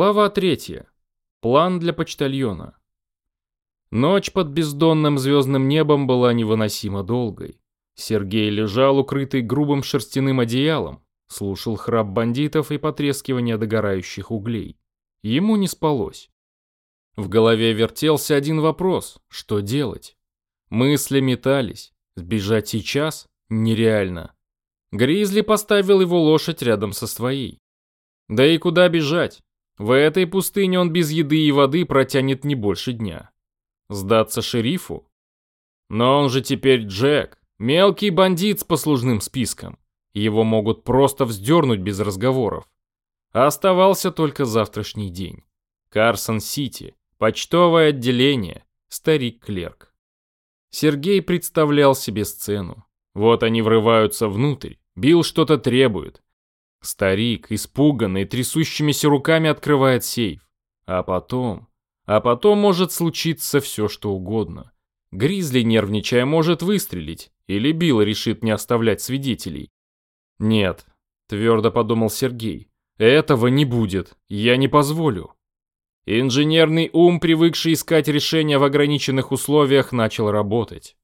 Глава третья. План для почтальона. Ночь под бездонным звездным небом была невыносимо долгой. Сергей лежал, укрытый грубым шерстяным одеялом, слушал храп бандитов и потрескивание догорающих углей. Ему не спалось. В голове вертелся один вопрос – что делать? Мысли метались. Сбежать сейчас? Нереально. Гризли поставил его лошадь рядом со своей. Да и куда бежать? В этой пустыне он без еды и воды протянет не больше дня. Сдаться шерифу? Но он же теперь Джек, мелкий бандит с послужным списком. Его могут просто вздернуть без разговоров. оставался только завтрашний день. Карсон-Сити, почтовое отделение, старик-клерк. Сергей представлял себе сцену. Вот они врываются внутрь, Билл что-то требует. Старик, испуганный, трясущимися руками открывает сейф. А потом... А потом может случиться все, что угодно. Гризли, нервничая, может выстрелить. Или Билл решит не оставлять свидетелей. Нет, твердо подумал Сергей. Этого не будет. Я не позволю. Инженерный ум, привыкший искать решения в ограниченных условиях, начал работать.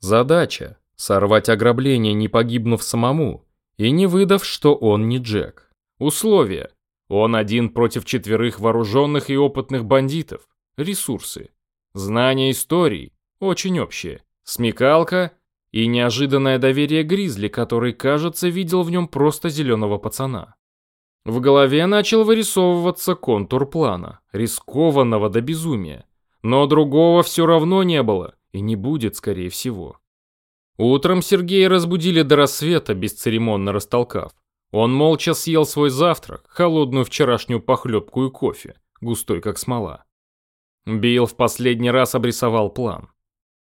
Задача – сорвать ограбление, не погибнув самому, и не выдав, что он не Джек. Условия – он один против четверых вооруженных и опытных бандитов. Ресурсы. Знание истории – очень общее. Смекалка и неожиданное доверие Гризли, который, кажется, видел в нем просто зеленого пацана. В голове начал вырисовываться контур плана, рискованного до безумия. Но другого все равно не было и не будет, скорее всего. Утром Сергея разбудили до рассвета, бесцеремонно растолкав. Он молча съел свой завтрак, холодную вчерашнюю похлебку и кофе, густой как смола. Билл в последний раз обрисовал план.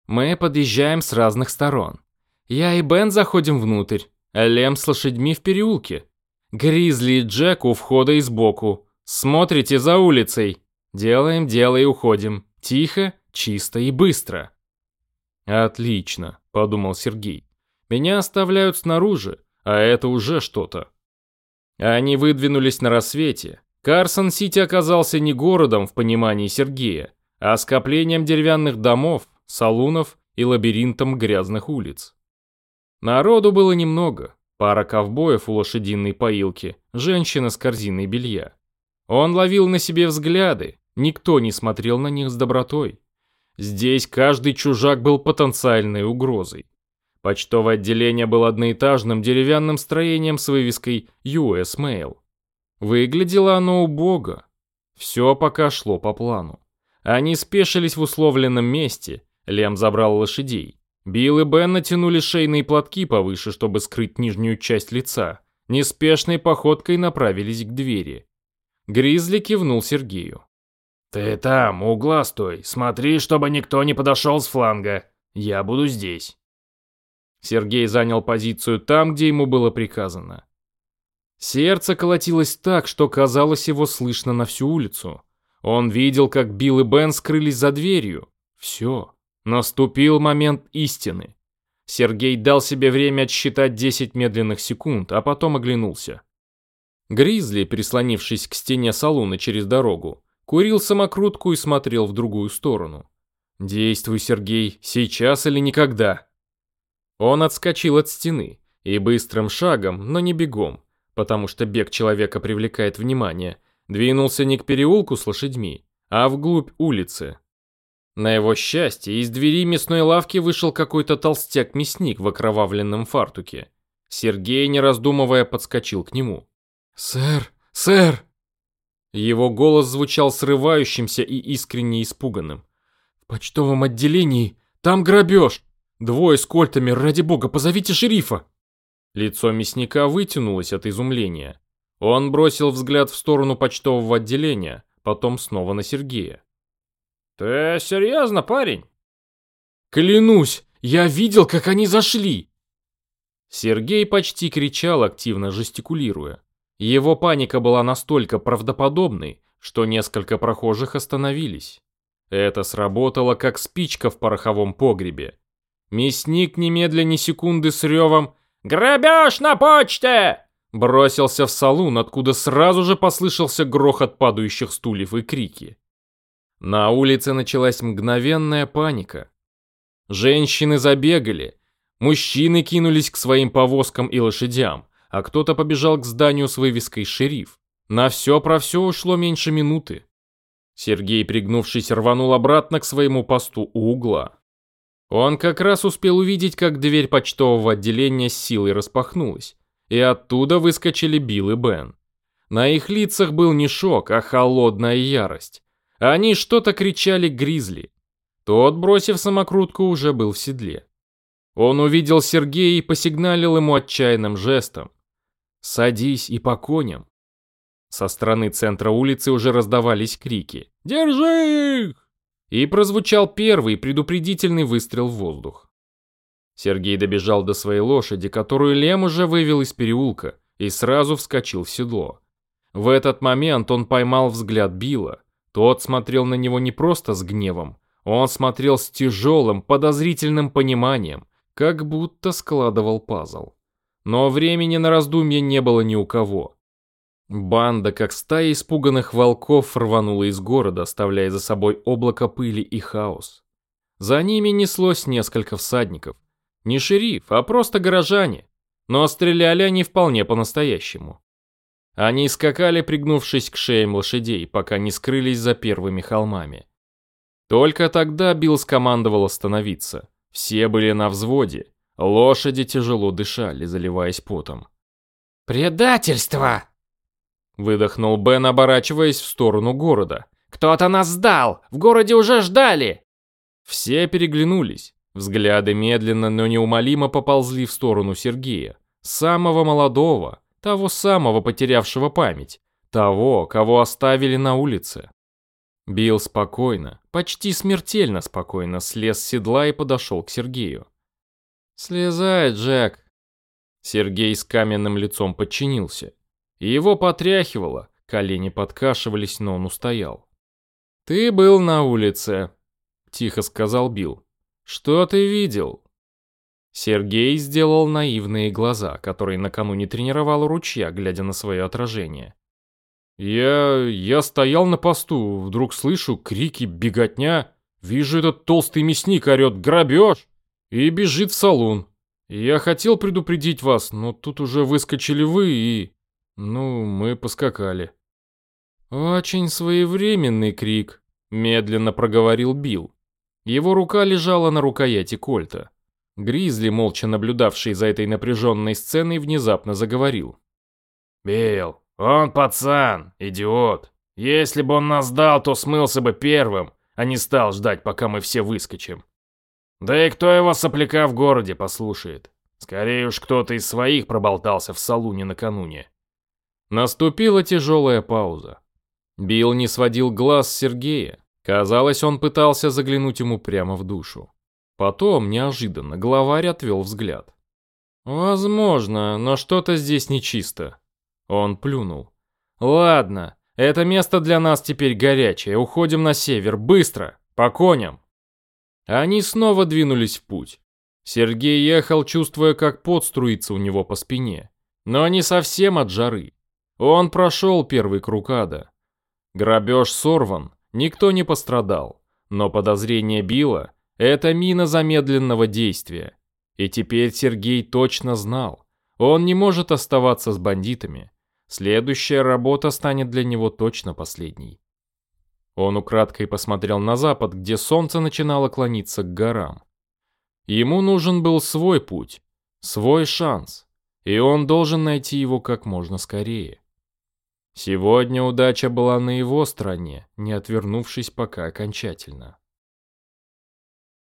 «Мы подъезжаем с разных сторон. Я и Бен заходим внутрь, а Лем с лошадьми в переулке. Гризли и Джек у входа и сбоку. Смотрите за улицей. Делаем дело и уходим. Тихо, чисто и быстро. Отлично, подумал Сергей. Меня оставляют снаружи, а это уже что-то. Они выдвинулись на рассвете. Карсон-Сити оказался не городом в понимании Сергея, а скоплением деревянных домов, салунов и лабиринтом грязных улиц. Народу было немного, Пара ковбоев у лошадиной поилки, женщина с корзиной белья. Он ловил на себе взгляды, никто не смотрел на них с добротой. Здесь каждый чужак был потенциальной угрозой. Почтовое отделение было одноэтажным деревянным строением с вывеской US Mail. Выглядело оно убого. Все пока шло по плану. Они спешились в условленном месте, Лем забрал лошадей. Билл и Бен натянули шейные платки повыше, чтобы скрыть нижнюю часть лица. Неспешной походкой направились к двери. Гризли кивнул Сергею. «Ты там, у угла стой. Смотри, чтобы никто не подошел с фланга. Я буду здесь». Сергей занял позицию там, где ему было приказано. Сердце колотилось так, что казалось его слышно на всю улицу. Он видел, как Билл и Бен скрылись за дверью. Все. Наступил момент истины. Сергей дал себе время отсчитать 10 медленных секунд, а потом оглянулся. Гризли, прислонившись к стене салуна через дорогу, курил самокрутку и смотрел в другую сторону. «Действуй, Сергей, сейчас или никогда!» Он отскочил от стены и быстрым шагом, но не бегом, потому что бег человека привлекает внимание, двинулся не к переулку с лошадьми, а вглубь улицы, на его счастье, из двери мясной лавки вышел какой-то толстяк-мясник в окровавленном фартуке. Сергей, не раздумывая, подскочил к нему. «Сэр! Сэр!» Его голос звучал срывающимся и искренне испуганным. «В почтовом отделении! Там грабеж! Двое с кольтами, ради бога, позовите шерифа!» Лицо мясника вытянулось от изумления. Он бросил взгляд в сторону почтового отделения, потом снова на Сергея. «Ты серьезно, парень?» «Клянусь, я видел, как они зашли!» Сергей почти кричал, активно жестикулируя. Его паника была настолько правдоподобной, что несколько прохожих остановились. Это сработало, как спичка в пороховом погребе. Мясник немедля ни секунды с ревом «Грабеж на почте!» бросился в салун, откуда сразу же послышался грохот падающих стульев и крики. На улице началась мгновенная паника. Женщины забегали, мужчины кинулись к своим повозкам и лошадям, а кто-то побежал к зданию с вывеской «Шериф». На все про все ушло меньше минуты. Сергей, пригнувшись, рванул обратно к своему посту у угла. Он как раз успел увидеть, как дверь почтового отделения с силой распахнулась, и оттуда выскочили Билл и Бен. На их лицах был не шок, а холодная ярость. Они что-то кричали Гризли. Тот, бросив самокрутку, уже был в седле. Он увидел Сергея и посигналил ему отчаянным жестом. «Садись и по коням». Со стороны центра улицы уже раздавались крики. «Держи их!» И прозвучал первый предупредительный выстрел в воздух. Сергей добежал до своей лошади, которую Лем уже вывел из переулка, и сразу вскочил в седло. В этот момент он поймал взгляд Билла. Тот смотрел на него не просто с гневом, он смотрел с тяжелым, подозрительным пониманием, как будто складывал пазл. Но времени на раздумье не было ни у кого. Банда, как стая испуганных волков, рванула из города, оставляя за собой облако пыли и хаос. За ними неслось несколько всадников. Не шериф, а просто горожане. Но стреляли они вполне по-настоящему. Они скакали, пригнувшись к шеям лошадей, пока не скрылись за первыми холмами. Только тогда Билл скомандовал остановиться. Все были на взводе. Лошади тяжело дышали, заливаясь потом. «Предательство!» Выдохнул Бен, оборачиваясь в сторону города. «Кто-то нас сдал! В городе уже ждали!» Все переглянулись. Взгляды медленно, но неумолимо поползли в сторону Сергея. Самого молодого, того самого потерявшего память. Того, кого оставили на улице. Билл спокойно, почти смертельно спокойно слез с седла и подошел к Сергею. «Слезай, Джек!» Сергей с каменным лицом подчинился. Его потряхивало, колени подкашивались, но он устоял. «Ты был на улице», — тихо сказал Билл. «Что ты видел?» Сергей сделал наивные глаза, которые накануне тренировал у ручья, глядя на свое отражение. «Я... я стоял на посту, вдруг слышу крики, беготня, вижу этот толстый мясник орет «Грабеж!» И бежит в салон. Я хотел предупредить вас, но тут уже выскочили вы и... Ну, мы поскакали. Очень своевременный крик, медленно проговорил Билл. Его рука лежала на рукояти кольта. Гризли, молча наблюдавший за этой напряженной сценой, внезапно заговорил. «Билл, он пацан, идиот. Если бы он нас дал, то смылся бы первым, а не стал ждать, пока мы все выскочим. Да и кто его сопляка в городе послушает? Скорее уж кто-то из своих проболтался в салуне накануне. Наступила тяжелая пауза. Билл не сводил глаз с Сергея. Казалось, он пытался заглянуть ему прямо в душу. Потом, неожиданно, главарь отвел взгляд. «Возможно, но что-то здесь нечисто». Он плюнул. «Ладно, это место для нас теперь горячее. Уходим на север, быстро, по коням». Они снова двинулись в путь. Сергей ехал, чувствуя, как пот струится у него по спине. Но не совсем от жары. Он прошел первый круг ада. Грабеж сорван, никто не пострадал. Но подозрение Билла – это мина замедленного действия. И теперь Сергей точно знал. Он не может оставаться с бандитами. Следующая работа станет для него точно последней. Он украдкой посмотрел на запад, где солнце начинало клониться к горам. Ему нужен был свой путь, свой шанс, и он должен найти его как можно скорее. Сегодня удача была на его стороне, не отвернувшись пока окончательно.